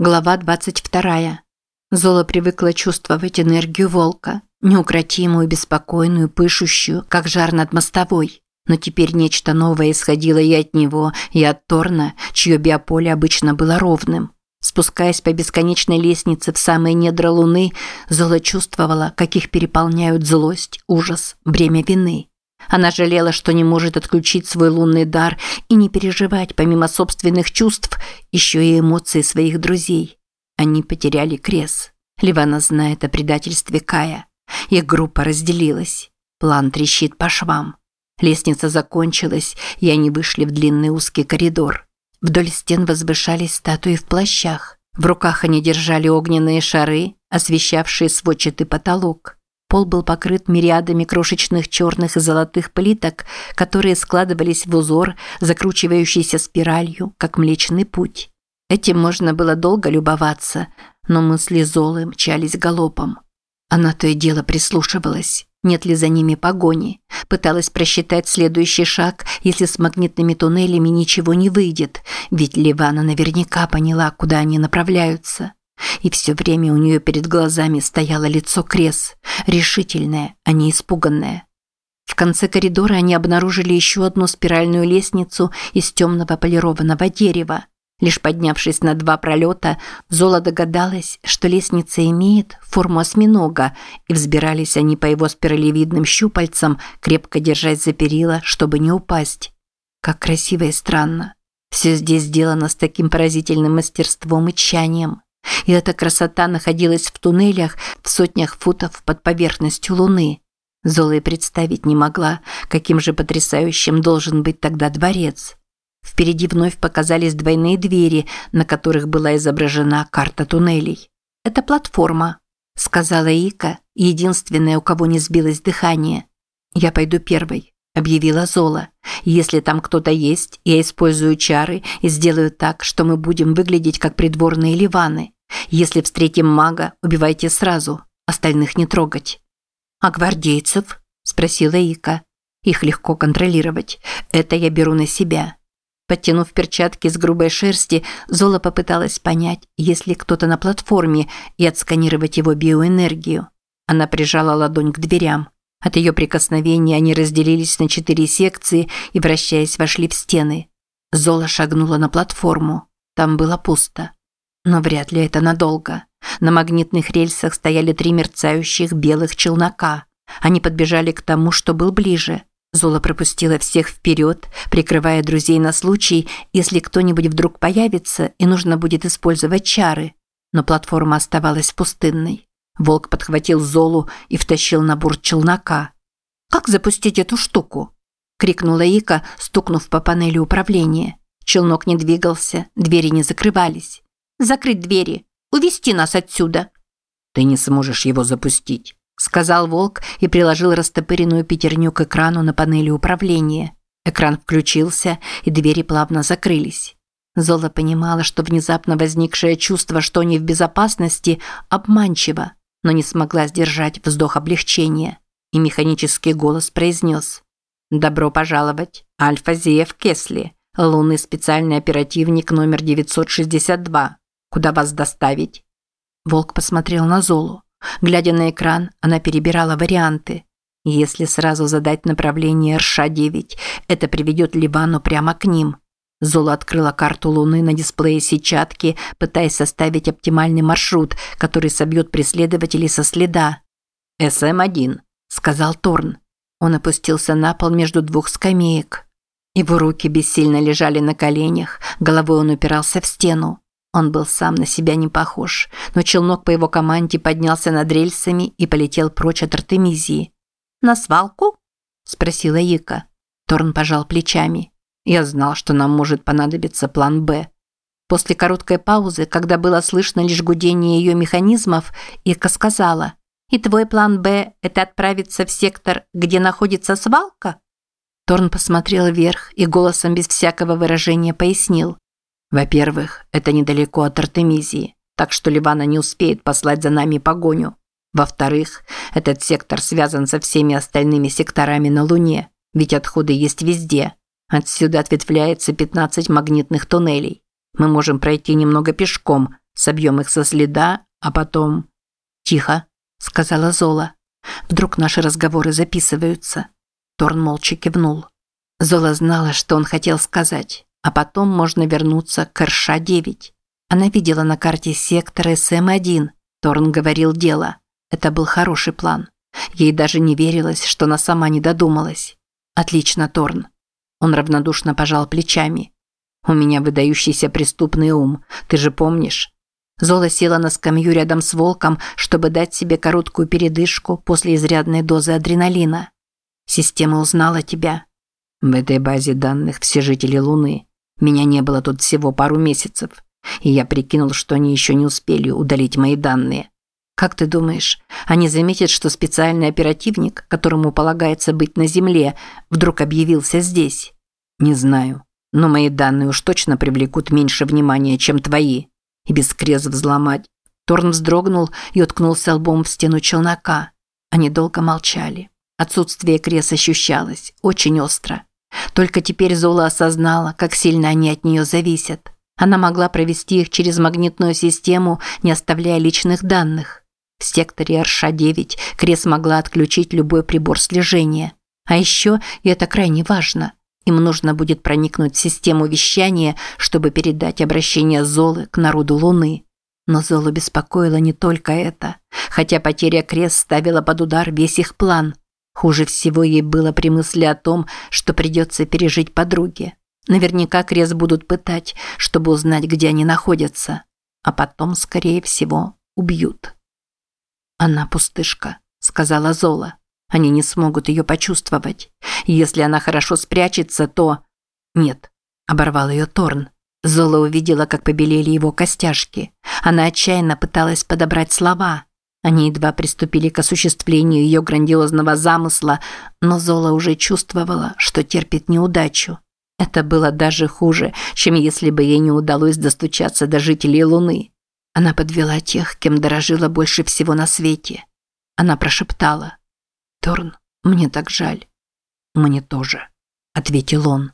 Глава 22. Зола привыкла чувствовать энергию волка, неукротимую, беспокойную, пышущую, как жар над мостовой. Но теперь нечто новое исходило и от него, и от Торна, чье биополе обычно было ровным. Спускаясь по бесконечной лестнице в самые недра луны, Зола чувствовала, как их переполняют злость, ужас, бремя вины. Она жалела, что не может отключить свой лунный дар и не переживать помимо собственных чувств еще и эмоции своих друзей. Они потеряли Крес. Ливана знает о предательстве Кая. Их группа разделилась. План трещит по швам. Лестница закончилась, и они вышли в длинный узкий коридор. Вдоль стен возвышались статуи в плащах. В руках они держали огненные шары, освещавшие сводчатый потолок. Пол был покрыт мириадами крошечных черных и золотых плиток, которые складывались в узор, закручивающийся спиралью, как Млечный Путь. Этим можно было долго любоваться, но мысли Золы мчались галопом. Она то и дело прислушивалась, нет ли за ними погони, пыталась просчитать следующий шаг, если с магнитными туннелями ничего не выйдет, ведь Ливана наверняка поняла, куда они направляются. И все время у нее перед глазами стояло лицо Крес, решительное, а не испуганное. В конце коридора они обнаружили еще одну спиральную лестницу из темного полированного дерева. Лишь поднявшись на два пролета, Зола догадалась, что лестница имеет форму осьминога, и взбирались они по его спиралевидным щупальцам, крепко держась за перила, чтобы не упасть. Как красиво и странно. Все здесь сделано с таким поразительным мастерством и тщанием. И эта красота находилась в туннелях в сотнях футов под поверхностью Луны. Зола и представить не могла, каким же потрясающим должен быть тогда дворец. Впереди вновь показались двойные двери, на которых была изображена карта туннелей. «Это платформа», – сказала Ика, единственная, у кого не сбилось дыхание. «Я пойду первой», – объявила Зола. «Если там кто-то есть, я использую чары и сделаю так, что мы будем выглядеть как придворные ливаны. Если встретим мага, убивайте сразу, остальных не трогать». «А гвардейцев?» – спросила Ика. «Их легко контролировать. Это я беру на себя». Подтянув перчатки с грубой шерсти, Зола попыталась понять, есть ли кто-то на платформе, и отсканировать его биоэнергию. Она прижала ладонь к дверям. От ее прикосновения они разделились на четыре секции и, вращаясь, вошли в стены. Зола шагнула на платформу. Там было пусто. Но вряд ли это надолго. На магнитных рельсах стояли три мерцающих белых челнока. Они подбежали к тому, что был ближе. Зола пропустила всех вперед, прикрывая друзей на случай, если кто-нибудь вдруг появится и нужно будет использовать чары. Но платформа оставалась пустынной. Волк подхватил Золу и втащил на борт челнока. «Как запустить эту штуку?» – крикнула Ика, стукнув по панели управления. Челнок не двигался, двери не закрывались. Закрыть двери. Увести нас отсюда. Ты не сможешь его запустить, сказал Волк и приложил растопыренную пятерню к экрану на панели управления. Экран включился, и двери плавно закрылись. Зола понимала, что внезапно возникшее чувство, что они в безопасности, обманчиво, но не смогла сдержать вздох облегчения. И механический голос произнес «Добро пожаловать, Альфа Зиев Кесли, лунный специальный оперативник номер 962. Куда вас доставить?» Волк посмотрел на Золу. Глядя на экран, она перебирала варианты. Если сразу задать направление РШ-9, это приведет Ливану прямо к ним. Зола открыла карту Луны на дисплее сетчатки, пытаясь составить оптимальный маршрут, который собьет преследователей со следа. «СМ-1», – сказал Торн. Он опустился на пол между двух скамеек. Его руки бессильно лежали на коленях, головой он упирался в стену. Он был сам на себя не похож, но челнок по его команде поднялся над рельсами и полетел прочь от Артемизии. «На свалку?» – спросила Ика. Торн пожал плечами. «Я знал, что нам может понадобиться план «Б». После короткой паузы, когда было слышно лишь гудение ее механизмов, Ика сказала, «И твой план «Б» – это отправиться в сектор, где находится свалка?» Торн посмотрел вверх и голосом без всякого выражения пояснил. Во-первых, это недалеко от Артемизии, так что Ливана не успеет послать за нами погоню. Во-вторых, этот сектор связан со всеми остальными секторами на Луне, ведь отходы есть везде. Отсюда ответвляется 15 магнитных туннелей. Мы можем пройти немного пешком, собьем их со следа, а потом...» «Тихо», – сказала Зола. «Вдруг наши разговоры записываются?» Торн молча кивнул. Зола знала, что он хотел сказать, а потом можно вернуться к РШ-9. Она видела на карте сектор СМ-1. Торн говорил дело. Это был хороший план. Ей даже не верилось, что она сама не додумалась. «Отлично, Торн». Он равнодушно пожал плечами. «У меня выдающийся преступный ум, ты же помнишь?» Зола села на скамью рядом с волком, чтобы дать себе короткую передышку после изрядной дозы адреналина. «Система узнала тебя». «В этой базе данных все жители Луны. Меня не было тут всего пару месяцев, и я прикинул, что они еще не успели удалить мои данные. Как ты думаешь, они заметят, что специальный оперативник, которому полагается быть на Земле, вдруг объявился здесь? Не знаю. Но мои данные уж точно привлекут меньше внимания, чем твои. И без крез взломать. Торн вздрогнул и уткнулся лбом в стену челнока. Они долго молчали. Отсутствие крес ощущалось, очень остро. Только теперь Зола осознала, как сильно они от нее зависят. Она могла провести их через магнитную систему, не оставляя личных данных. В секторе РШ-9 Крес могла отключить любой прибор слежения. А еще, и это крайне важно, им нужно будет проникнуть в систему вещания, чтобы передать обращение Золы к народу Луны. Но Золу беспокоило не только это, хотя потеря Крес ставила под удар весь их план. Хуже всего ей было при мысли о том, что придется пережить подруге. Наверняка Крес будут пытать, чтобы узнать, где они находятся. А потом, скорее всего, убьют. «Она пустышка», – сказала Зола. «Они не смогут ее почувствовать. Если она хорошо спрячется, то...» «Нет», – оборвал ее Торн. Зола увидела, как побелели его костяшки. Она отчаянно пыталась подобрать слова. Они едва приступили к осуществлению ее грандиозного замысла, но Зола уже чувствовала, что терпит неудачу. Это было даже хуже, чем если бы ей не удалось достучаться до жителей Луны. Она подвела тех, кем дорожила больше всего на свете. Она прошептала. «Торн, мне так жаль». «Мне тоже», – ответил он.